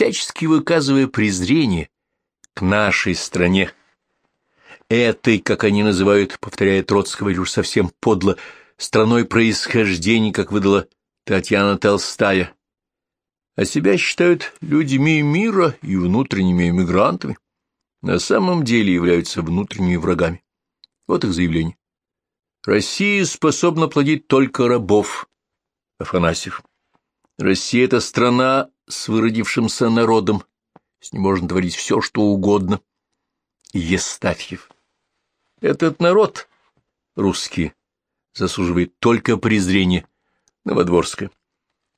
всячески выказывая презрение к нашей стране, этой, как они называют, повторяя Троцкого, или совсем подло, страной происхождения, как выдала Татьяна Толстая, а себя считают людьми мира и внутренними эмигрантами, на самом деле являются внутренними врагами. Вот их заявление. Россия способна плодить только рабов. Афанасьев. Россия — это страна с выродившимся народом. С ним можно творить все, что угодно. Естафьев. Этот народ, русский, заслуживает только презрения. Новодворская.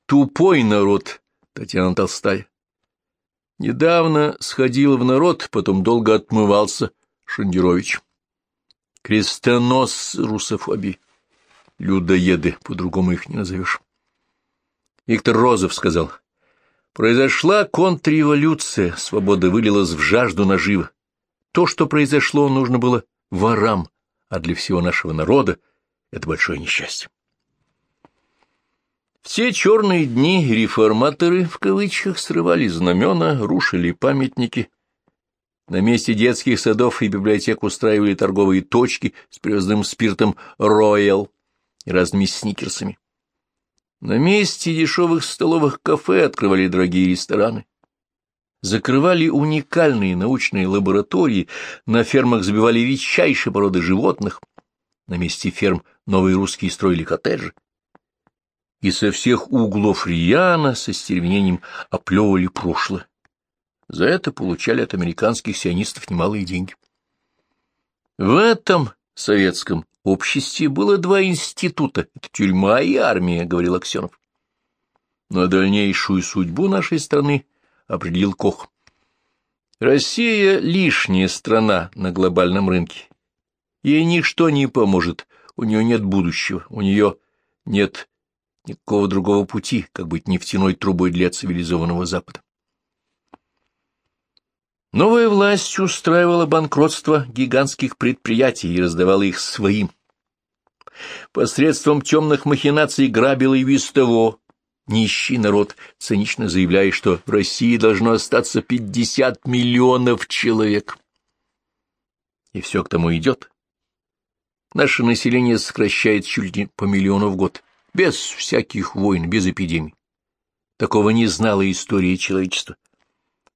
Тупой народ, Татьяна Толстая. Недавно сходил в народ, потом долго отмывался Шандерович. Крестонос русофобии. Людоеды, по-другому их не назовешь. Виктор Розов сказал, «Произошла контрреволюция, свобода вылилась в жажду нажива. То, что произошло, нужно было ворам, а для всего нашего народа это большое несчастье». Все черные дни реформаторы, в кавычках, срывали знамена, рушили памятники. На месте детских садов и библиотек устраивали торговые точки с привозным спиртом «Роял» и разными сникерсами. На месте дешевых столовых кафе открывали дорогие рестораны. Закрывали уникальные научные лаборатории, на фермах забивали редчайшие породы животных, на месте ферм новые русские строили коттеджи. И со всех углов Рьяна со стервенением оплевывали прошлое. За это получали от американских сионистов немалые деньги. В этом советском обществе было два института — это тюрьма и армия, — говорил Аксенов. Но дальнейшую судьбу нашей страны определил Кох. Россия — лишняя страна на глобальном рынке. Ей ничто не поможет, у нее нет будущего, у нее нет никакого другого пути, как быть нефтяной трубой для цивилизованного Запада. Новая власть устраивала банкротство гигантских предприятий и раздавала их своим. Посредством темных махинаций грабила и без того нищий народ, цинично заявляя, что в России должно остаться 50 миллионов человек. И все к тому идет. Наше население сокращает чуть ли по миллиону в год, без всяких войн, без эпидемий. Такого не знала история человечества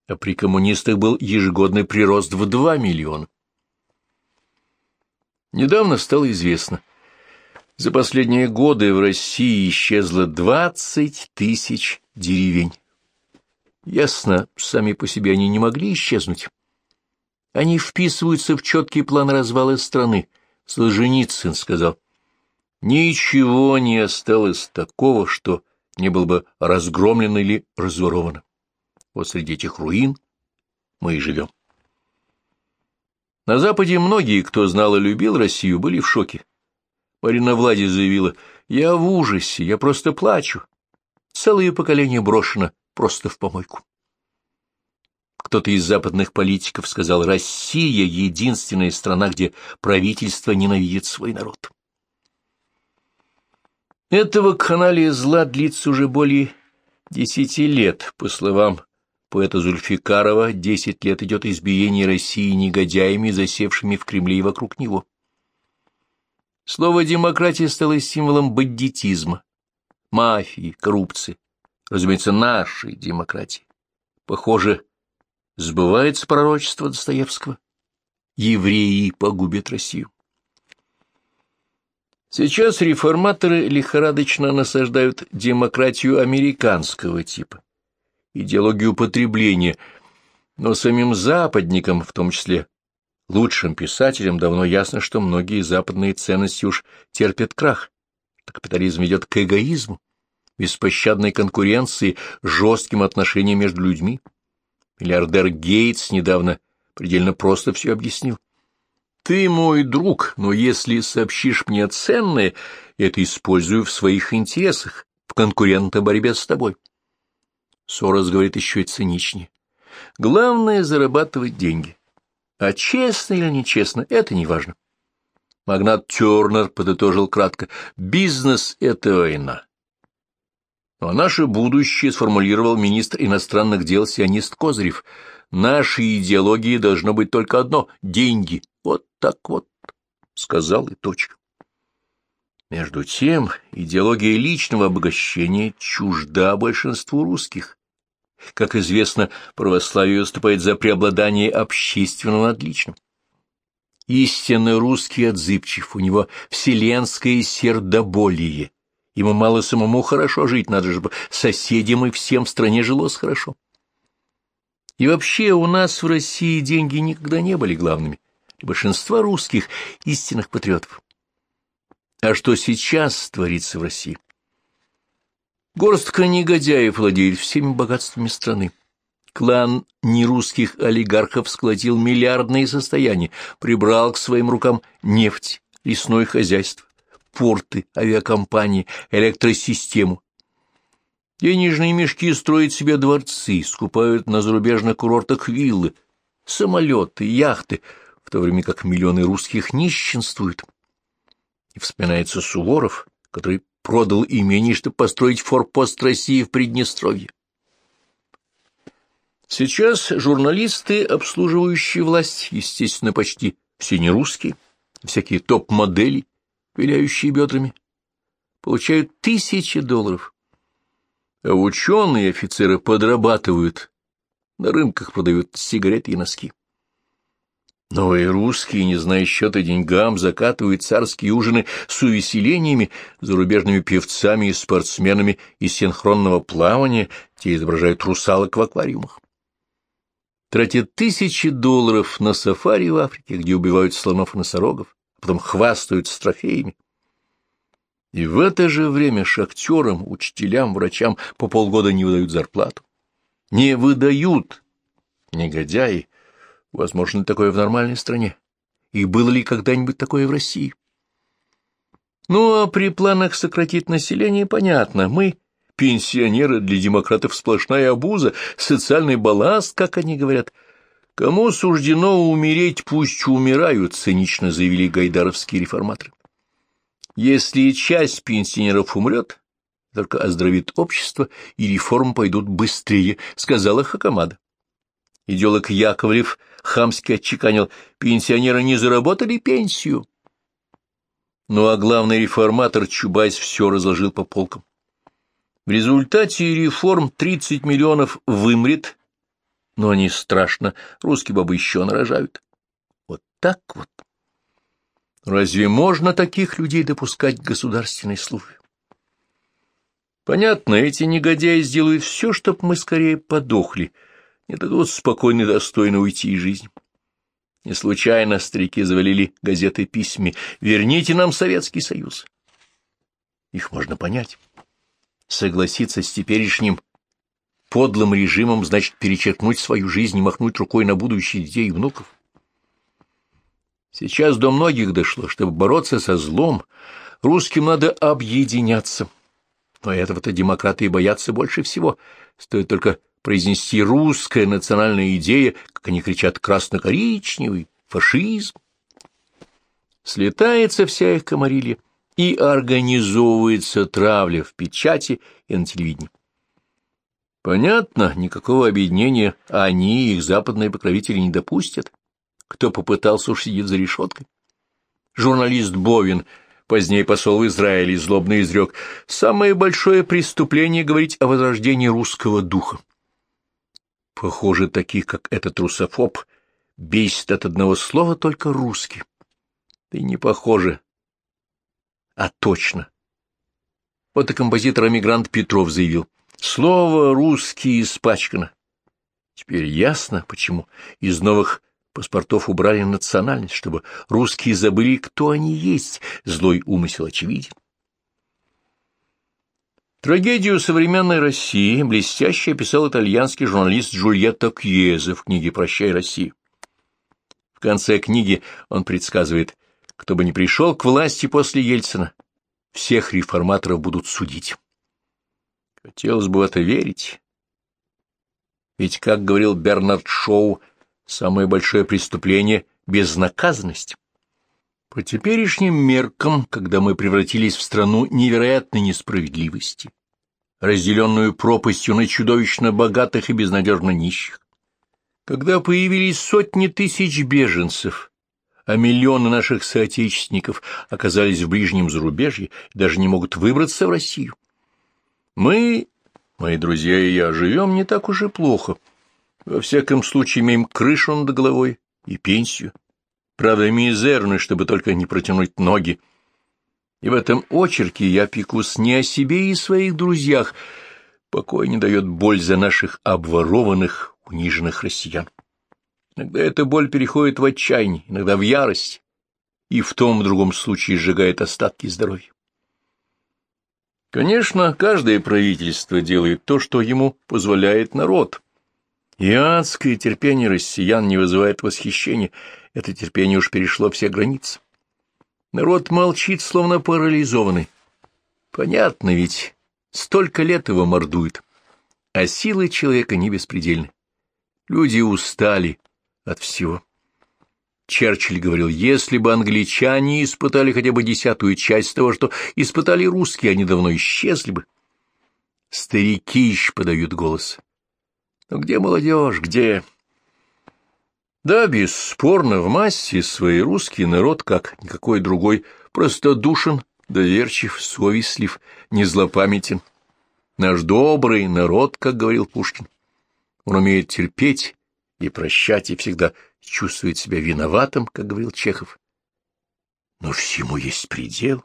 а при коммунистах был ежегодный прирост в 2 миллиона. Недавно стало известно, за последние годы в России исчезло 20 тысяч деревень. Ясно, сами по себе они не могли исчезнуть. Они вписываются в четкий план развала страны. Солженицын сказал, ничего не осталось такого, что не было бы разгромлено или разворовано. Вот среди этих руин мы и живем. На Западе многие, кто знал и любил Россию, были в шоке. Марина Влади заявила, «Я в ужасе, я просто плачу. Целое поколение брошено просто в помойку». Кто-то из западных политиков сказал, «Россия — единственная страна, где правительство ненавидит свой народ». Этого каналия зла длится уже более десяти лет, по словам поэта Зульфикарова десять лет идет избиение России негодяями, засевшими в Кремле и вокруг него. Слово «демократия» стало символом бандитизма, мафии, коррупции, разумеется, нашей демократии. Похоже, сбывается пророчество Достоевского. Евреи погубят Россию. Сейчас реформаторы лихорадочно насаждают демократию американского типа идеологию потребления, но самим западникам, в том числе лучшим писателям, давно ясно, что многие западные ценности уж терпят крах. Капитализм ведет к эгоизму, беспощадной конкуренции, жестким отношениям между людьми. Миллиардер Гейтс недавно предельно просто все объяснил. Ты мой друг, но если сообщишь мне ценное, это использую в своих интересах, в конкурентной борьбе с тобой. Сорос говорит еще и циничнее. Главное — зарабатывать деньги. А честно или нечестно — это не важно. Магнат Тернер подытожил кратко. Бизнес — это война. А наше будущее сформулировал министр иностранных дел сионист Козырев. Нашей идеологии должно быть только одно — деньги. Вот так вот, — сказал и точка. Между тем, идеология личного обогащения чужда большинству русских. Как известно, православие выступает за преобладание общественного над личным. Истинно русский отзывчив, у него вселенское сердоболие. Ему мало самому хорошо жить, надо же, соседям и всем в стране жилось хорошо. И вообще у нас в России деньги никогда не были главными. Большинство русских истинных патриотов. А что сейчас творится в России? Горстка негодяев владеет всеми богатствами страны. Клан нерусских олигархов сколотил миллиардные состояния, прибрал к своим рукам нефть, лесное хозяйство, порты, авиакомпании, электросистему. Денежные мешки строят себе дворцы, скупают на зарубежных курортах виллы, самолеты, яхты, в то время как миллионы русских нищенствуют. И вспоминается Суворов, который продал имение, чтобы построить форпост России в Приднестровье. Сейчас журналисты, обслуживающие власть, естественно, почти все не русские, всякие топ-модели, виляющие бедрами, получают тысячи долларов. А ученые офицеры подрабатывают, на рынках продают сигареты и носки. Но и русские, не зная счета деньгам, закатывают царские ужины с увеселениями, зарубежными певцами и спортсменами из синхронного плавания, те изображают русалок в аквариумах. Тратят тысячи долларов на сафари в Африке, где убивают слонов и носорогов, а потом хвастаются трофеями. И в это же время шахтерам, учителям, врачам по полгода не выдают зарплату. Не выдают, негодяи, Возможно, такое в нормальной стране. И было ли когда-нибудь такое в России? Ну, а при планах сократить население понятно. Мы, пенсионеры, для демократов сплошная обуза, социальный балласт, как они говорят. Кому суждено умереть, пусть умирают, цинично заявили гайдаровские реформаторы. Если часть пенсионеров умрет, только оздоровит общество, и реформы пойдут быстрее, сказала Хакамада. Идеолог Яковлев хамски отчеканил, пенсионеры не заработали пенсию. Ну а главный реформатор Чубайс все разложил по полкам. В результате реформ 30 миллионов вымрет, но не страшно, русские бабы еще нарожают. Вот так вот. Разве можно таких людей допускать к государственной службе? Понятно, эти негодяи сделают все, чтобы мы скорее подохли — не дадут спокойно и достойно уйти из жизни. Не случайно старики завалили газеты письми «Верните нам Советский Союз». Их можно понять. Согласиться с теперешним подлым режимом значит перечеркнуть свою жизнь и махнуть рукой на будущее детей и внуков. Сейчас до многих дошло, чтобы бороться со злом, русским надо объединяться. Но этого-то демократы и боятся больше всего. Стоит только произнести русская национальная идея, как они кричат красно-коричневый, фашизм. Слетается вся их комарилья и организовывается травля в печати и на телевидении. Понятно, никакого объединения они и их западные покровители не допустят. Кто попытался, уж сидит за решеткой. Журналист Бовин, позднее посол в Израиле, злобно изрек, «Самое большое преступление — говорить о возрождении русского духа». Похоже, таких, как этот русофоб, бесит от одного слова только русский. И не похоже, а точно. Вот и композитор-эмигрант Петров заявил. Слово «русский» испачкано. Теперь ясно, почему из новых паспортов убрали национальность, чтобы русские забыли, кто они есть. Злой умысел очевиден. Трагедию современной России блестяще описал итальянский журналист Джульетто Кьезе в книге «Прощай, Россия». В конце книги он предсказывает, кто бы ни пришел к власти после Ельцина, всех реформаторов будут судить. Хотелось бы в это верить. Ведь, как говорил Бернард Шоу, самое большое преступление — безнаказанность. По теперешним меркам, когда мы превратились в страну невероятной несправедливости, разделенную пропастью на чудовищно богатых и безнадежно нищих. Когда появились сотни тысяч беженцев, а миллионы наших соотечественников оказались в ближнем зарубежье и даже не могут выбраться в Россию. Мы, мои друзья и я, живем не так уж и плохо. Во всяком случае, имеем крышу над головой и пенсию. Правда, мизерную, чтобы только не протянуть ноги. И в этом очерке я пекусь не о себе и своих друзьях. Покой не дает боль за наших обворованных, униженных россиян. Иногда эта боль переходит в отчаяние, иногда в ярость, и в том в другом случае сжигает остатки здоровья. Конечно, каждое правительство делает то, что ему позволяет народ. И адское терпение россиян не вызывает восхищения, это терпение уж перешло все границы. Народ молчит, словно парализованный. Понятно ведь, столько лет его мордуют, а силы человека не беспредельны. Люди устали, от всего. Черчилль говорил, если бы англичане испытали хотя бы десятую часть того, что испытали русские, они давно исчезли бы. Старики еще подают голос. Но где молодежь, где... Да, бесспорно, в массе своей русский народ, как никакой другой, простодушен, доверчив, совестлив, незлопамятен. Наш добрый народ, как говорил Пушкин. Он умеет терпеть и прощать, и всегда чувствует себя виноватым, как говорил Чехов. Но всему есть предел.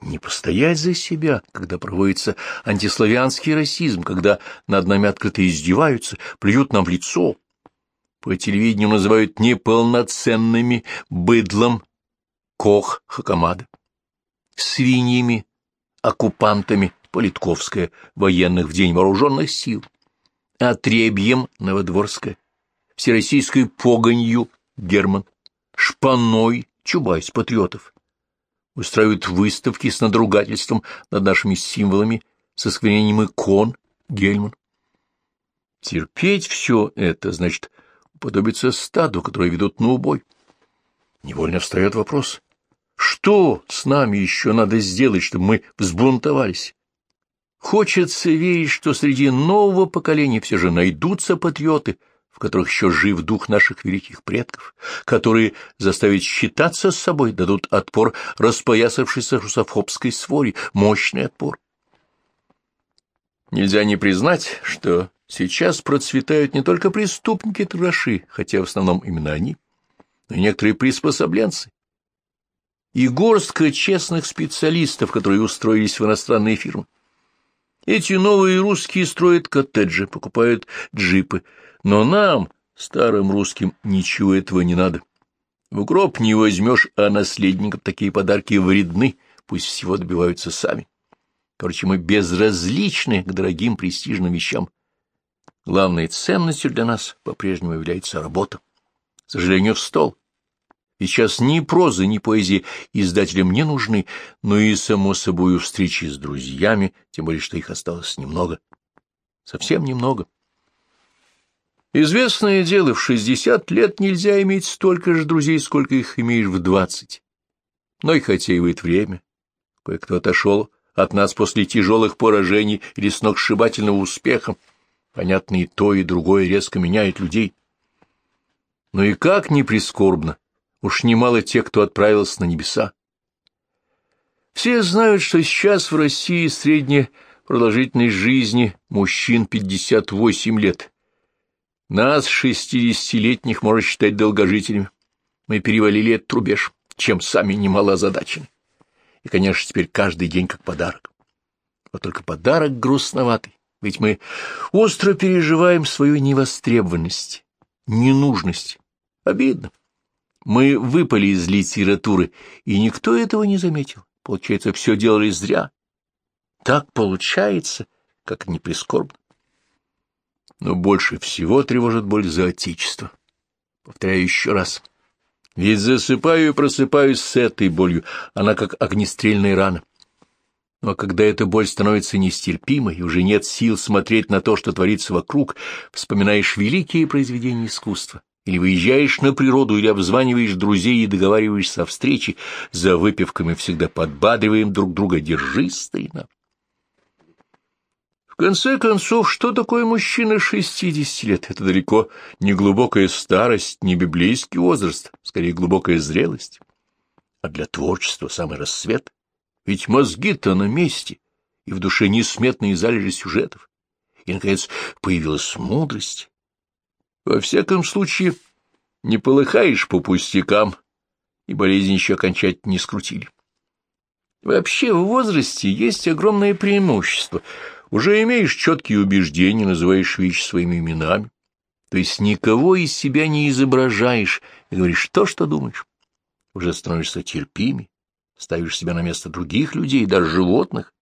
Не постоять за себя, когда проводится антиславянский расизм, когда над нами открыто издеваются, плюют нам в лицо. По телевидению называют неполноценными быдлом Кох Хакамада, свиньями, оккупантами Политковская, военных в день вооруженных сил, отребьем Новодворская, всероссийской погонью Герман, шпаной Чубайс патриотов. Устраивают выставки с надругательством над нашими символами, с осквернением икон Гельман. Терпеть все это, значит, уподобиться стаду, которое ведут на убой. Невольно встает вопрос, что с нами еще надо сделать, чтобы мы взбунтовались? Хочется верить, что среди нового поколения все же найдутся патриоты, в которых еще жив дух наших великих предков, которые заставят считаться с собой, дадут отпор распоясавшейся русофобской своре, мощный отпор. Нельзя не признать, что сейчас процветают не только преступники-траши, хотя в основном именно они, но и некоторые приспособленцы, и горстка честных специалистов, которые устроились в иностранные фирмы. Эти новые русские строят коттеджи, покупают джипы, но нам, старым русским, ничего этого не надо. В гроб не возьмешь, а наследникам такие подарки вредны, пусть всего добиваются сами. Короче, мы безразличны к дорогим престижным вещам. Главной ценностью для нас по-прежнему является работа. К сожалению, стол. И сейчас ни прозы, ни поэзии издателям не нужны, но и, само собой, встречи с друзьями, тем более, что их осталось немного. Совсем немного. Известное дело, в шестьдесят лет нельзя иметь столько же друзей, сколько их имеешь в двадцать. Но и хотеивает время. Кое-кто отошел от нас после тяжелых поражений или сногсшибательного успеха. Понятно, и то, и другое резко меняет людей. Но и как ни прискорбно, уж немало тех, кто отправился на небеса. Все знают, что сейчас в России средняя продолжительность жизни мужчин 58 лет, нас, шестидесятилетних, можно считать долгожителями. Мы перевалили этот рубеж, чем сами немало озадачены. И, конечно, теперь каждый день как подарок. Вот только подарок грустноватый, ведь мы остро переживаем свою невостребованность, ненужность. Обидно. Мы выпали из литературы, и никто этого не заметил. Получается, все делали зря. Так получается, как ни прискорбно но больше всего тревожит боль за отечество. Повторяю еще раз. Ведь засыпаю и просыпаюсь с этой болью, она как огнестрельная рана. Но когда эта боль становится нестерпимой, и уже нет сил смотреть на то, что творится вокруг, вспоминаешь великие произведения искусства, или выезжаешь на природу, или обзваниваешь друзей и договариваешься о встрече, за выпивками всегда подбадриваем друг друга «Держись, старина!» конце концов, что такое мужчина шестидесяти лет? Это далеко не глубокая старость, не библейский возраст, скорее глубокая зрелость. А для творчества самый рассвет. Ведь мозги-то на месте, и в душе несметные залежи сюжетов. И, наконец, появилась мудрость. Во всяком случае, не полыхаешь по пустякам, и болезнь еще окончательно не скрутили. Вообще в возрасте есть огромное преимущество. Уже имеешь четкие убеждения, называешь вещи своими именами. То есть никого из себя не изображаешь и говоришь то, что думаешь. Уже становишься терпимей, ставишь себя на место других людей, даже животных,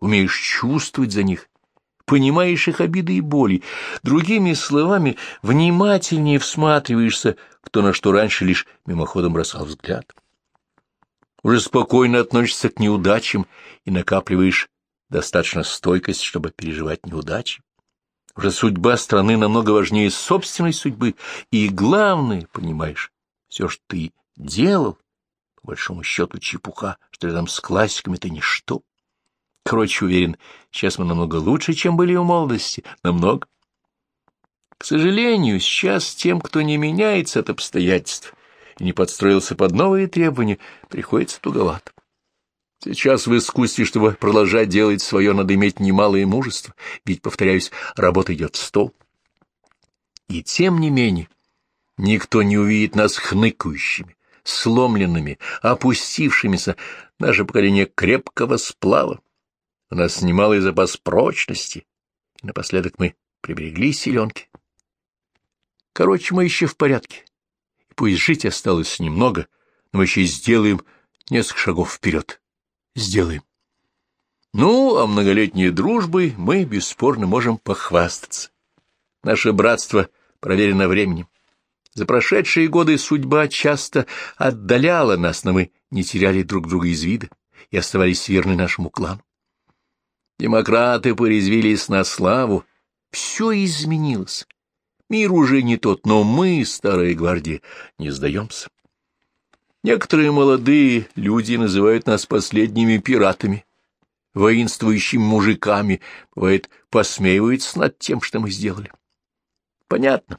умеешь чувствовать за них, понимаешь их обиды и боли. Другими словами, внимательнее всматриваешься, кто на что раньше лишь мимоходом бросал взгляд уже спокойно относишься к неудачам и накапливаешь достаточно стойкость, чтобы переживать неудачи. Уже судьба страны намного важнее собственной судьбы, и главное, понимаешь, все, что ты делал, по большому счету чепуха, что рядом с классиками это ничто. Короче, уверен, сейчас мы намного лучше, чем были в молодости, намного. К сожалению, сейчас тем, кто не меняется от обстоятельств, и не подстроился под новые требования, приходится туговато. Сейчас в искусстве, чтобы продолжать делать свое, надо иметь немалое мужество, ведь, повторяюсь, работа идет в стол. И тем не менее, никто не увидит нас хныкающими, сломленными, опустившимися, наше поколение крепкого сплава. У нас немалый запас прочности, и напоследок мы приберегли селенки. Короче, мы еще в порядке. Пусть жить осталось немного, но мы еще сделаем несколько шагов вперед. Сделаем. Ну, а многолетней дружбой мы бесспорно можем похвастаться. Наше братство проверено временем. За прошедшие годы судьба часто отдаляла нас, но мы не теряли друг друга из вида и оставались верны нашему клану. Демократы порезвились на славу. Все изменилось. Мир уже не тот, но мы, старая гвардия, не сдаемся. Некоторые молодые люди называют нас последними пиратами, воинствующими мужиками, бывает, посмеиваются над тем, что мы сделали. Понятно.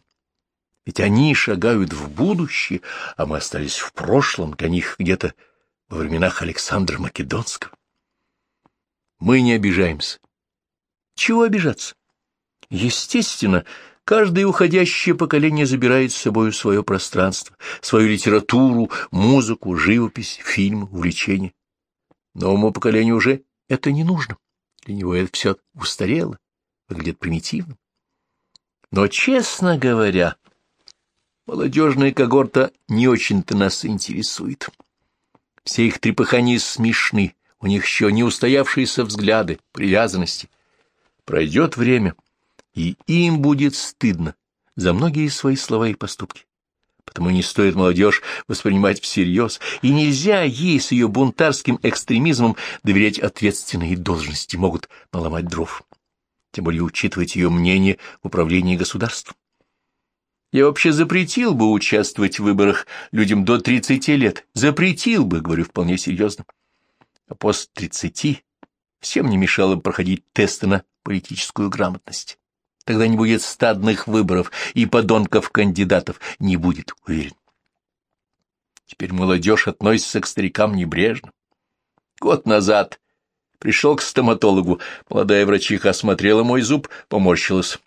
Ведь они шагают в будущее, а мы остались в прошлом, для них где-то во временах Александра Македонского. Мы не обижаемся. Чего обижаться? Естественно, Каждое уходящее поколение забирает с собой свое пространство, свою литературу, музыку, живопись, фильм, увлечения. Новому поколению уже это не нужно. Для него это все устарело, выглядит примитивным. Но, честно говоря, молодежная когорта не очень-то нас интересует. Все их трепыхания смешны, у них еще не устоявшиеся взгляды, привязанности. Пройдет время — и им будет стыдно за многие свои слова и поступки. Потому не стоит молодежь воспринимать всерьез, и нельзя ей с ее бунтарским экстремизмом доверять ответственные должности, могут наломать дров. Тем более учитывать ее мнение в управлении государством. Я вообще запретил бы участвовать в выборах людям до 30 лет. Запретил бы, говорю вполне серьезно. А после 30 всем не мешало бы проходить тесты на политическую грамотность. Тогда не будет стадных выборов и подонков-кандидатов, не будет, уверен. Теперь молодежь относится к старикам небрежно. Год назад пришел к стоматологу, молодая врачиха осмотрела мой зуб, поморщилась.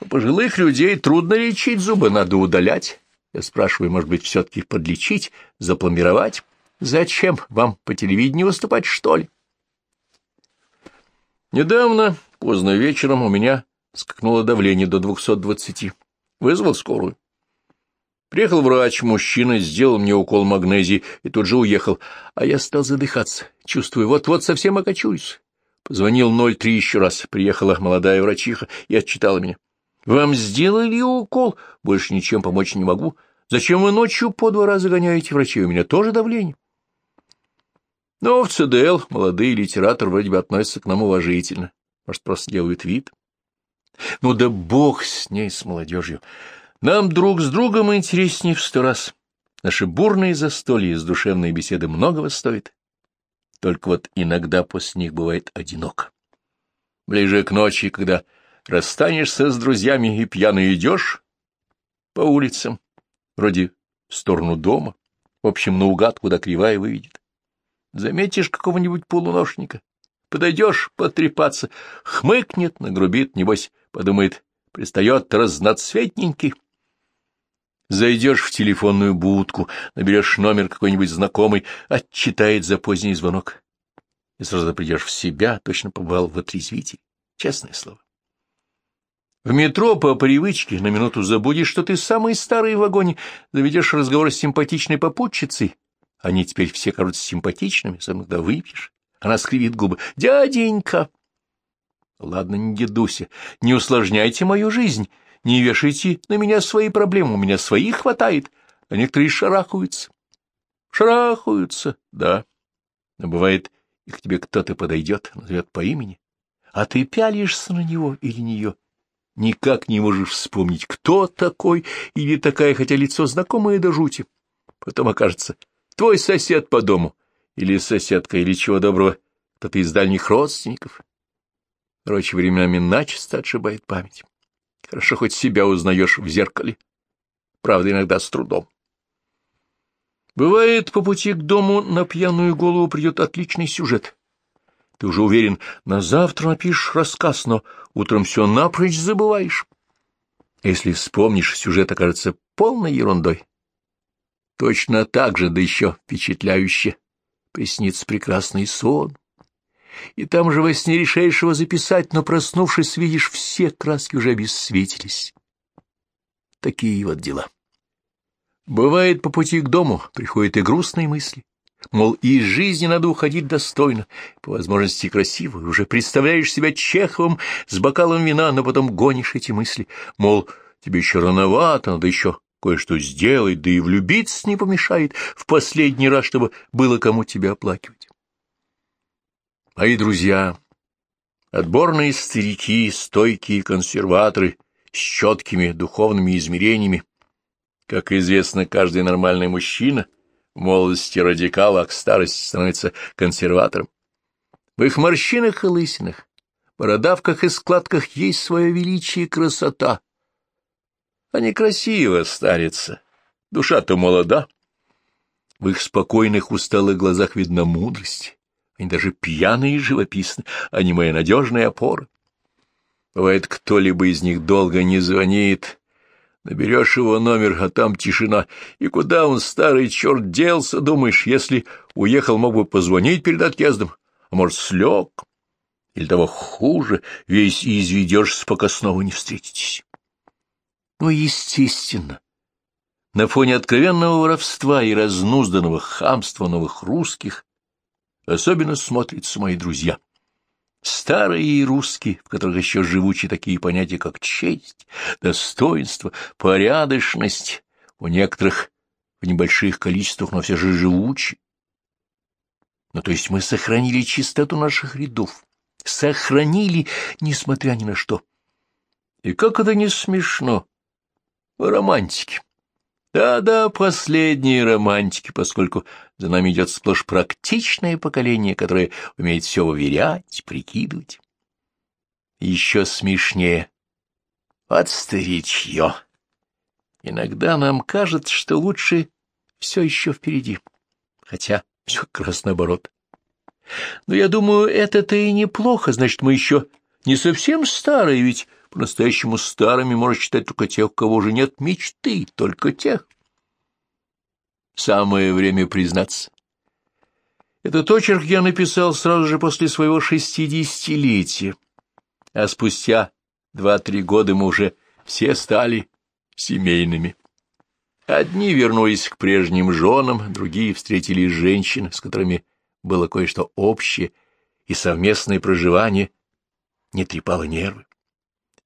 У пожилых людей трудно лечить зубы, надо удалять. Я спрашиваю, может быть, все-таки подлечить, запломбировать? Зачем вам по телевидению выступать, что ли? Недавно, поздно вечером, у меня скакнуло давление до 220. Вызвал скорую. Приехал врач, мужчина, сделал мне укол магнезии и тут же уехал, а я стал задыхаться, чувствую, вот-вот совсем окочуюсь. Позвонил 03 еще раз, приехала молодая врачиха и отчитала меня. «Вам сделали укол? Больше ничем помочь не могу. Зачем вы ночью по два раза гоняете врачей? У меня тоже давление». Но в ЦДЛ молодые литераторы вроде бы относятся к нам уважительно. Может, просто делают вид. Ну да бог с ней, с молодежью. Нам друг с другом интереснее в сто раз. Наши бурные застолья и душевные беседы многого стоят. Только вот иногда после них бывает одиноко. Ближе к ночи, когда расстанешься с друзьями и пьяно идешь по улицам, вроде в сторону дома, в общем, наугад, куда кривая выведет. Заметишь какого-нибудь полуношника, подойдешь потрепаться, хмыкнет, нагрубит, небось, подумает, пристает разноцветненький. Зайдешь в телефонную будку, наберешь номер какой-нибудь знакомый, отчитает за поздний звонок. И сразу придешь в себя, точно побывал в отрезвителе. Честное слово. В метро по привычке на минуту забудешь, что ты самый старый в вагоне, заведешь разговор с симпатичной попутчицей. Они теперь все кажутся симпатичными, сам когда выпьешь. Она скривит губы. «Дяденька!» «Ладно, не дедуся, не усложняйте мою жизнь, не вешайте на меня свои проблемы, у меня своих хватает, а некоторые шарахаются». «Шарахаются, да. Но бывает, и к тебе кто-то подойдет, назовет по имени, а ты пялишься на него или нее» никак не можешь вспомнить, кто такой или такая, хотя лицо знакомое до жути. Потом окажется, твой сосед по дому, или соседка, или чего доброго, кто-то из дальних родственников. Короче, временами начисто отшибает память. Хорошо, хоть себя узнаешь в зеркале. Правда, иногда с трудом. Бывает, по пути к дому на пьяную голову придет отличный сюжет. Ты уже уверен, на завтра напишешь рассказ, но утром все напрочь забываешь. Если вспомнишь, сюжет окажется полной ерундой. Точно так же, да еще впечатляюще, приснится прекрасный сон. И там же во сне решаешь его записать, но, проснувшись, видишь, все краски уже обесцветились. Такие вот дела. Бывает, по пути к дому приходят и грустные мысли. Мол, из жизни надо уходить достойно, по возможности красиво, и уже представляешь себя Чеховым с бокалом вина, но потом гонишь эти мысли. Мол, тебе еще рановато, надо еще кое-что сделать, да и влюбиться не помешает в последний раз, чтобы было кому тебя оплакивать. Мои друзья, отборные старики, стойкие консерваторы с четкими духовными измерениями, как известно, каждый нормальный мужчина — молодости радикал, а к старости становится консерватором. В их морщинах и лысинах, бородавках и складках есть свое величие и красота. Они красиво старятся, душа-то молода. В их спокойных усталых глазах видна мудрость. Они даже пьяные и живописны, они моя надежная опора. Бывает, кто-либо из них долго не звонит, Наберешь его номер, а там тишина. И куда он, старый черт, делся, думаешь, если уехал, мог бы позвонить перед отъездом, а может, слег? Или того хуже, весь изведешься, пока снова не встретитесь. Ну, естественно. На фоне откровенного воровства и разнузданного хамства новых русских особенно смотрятся мои друзья — Старые русские, в которых еще живучи такие понятия, как честь, достоинство, порядочность, у некоторых в небольших количествах, но все же живучи. Ну, то есть мы сохранили чистоту наших рядов, сохранили, несмотря ни на что. И как это не смешно, романтики. Да-да, последние романтики, поскольку за нами идет сплошь практичное поколение, которое умеет все уверять, прикидывать. Еще смешнее. От старичье. Иногда нам кажется, что лучше все еще впереди, хотя все как раз наоборот. Но я думаю, это-то и неплохо, значит, мы еще не совсем старые, ведь по-настоящему старыми можно считать только тех, у кого уже нет мечты, только тех. Самое время признаться. Этот очерк я написал сразу же после своего шестидесятилетия, а спустя два-три года мы уже все стали семейными. Одни вернулись к прежним женам, другие встретили женщин, с которыми было кое-что общее, и совместное проживание не трепало нервы.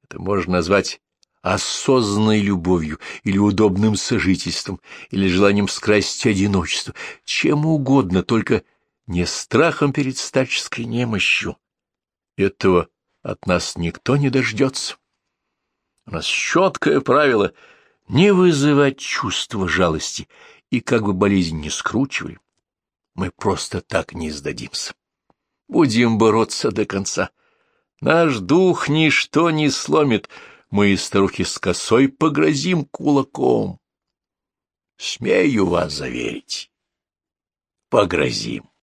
Это можно назвать осознанной любовью или удобным сожительством, или желанием скрасить одиночество, чем угодно, только не страхом перед старческой немощью. Этого от нас никто не дождется. У нас четкое правило — не вызывать чувства жалости, и как бы болезнь не скручивали, мы просто так не сдадимся. Будем бороться до конца. Наш дух ничто не сломит, мы, старухи, с косой погрозим кулаком. Смею вас заверить, погрозим.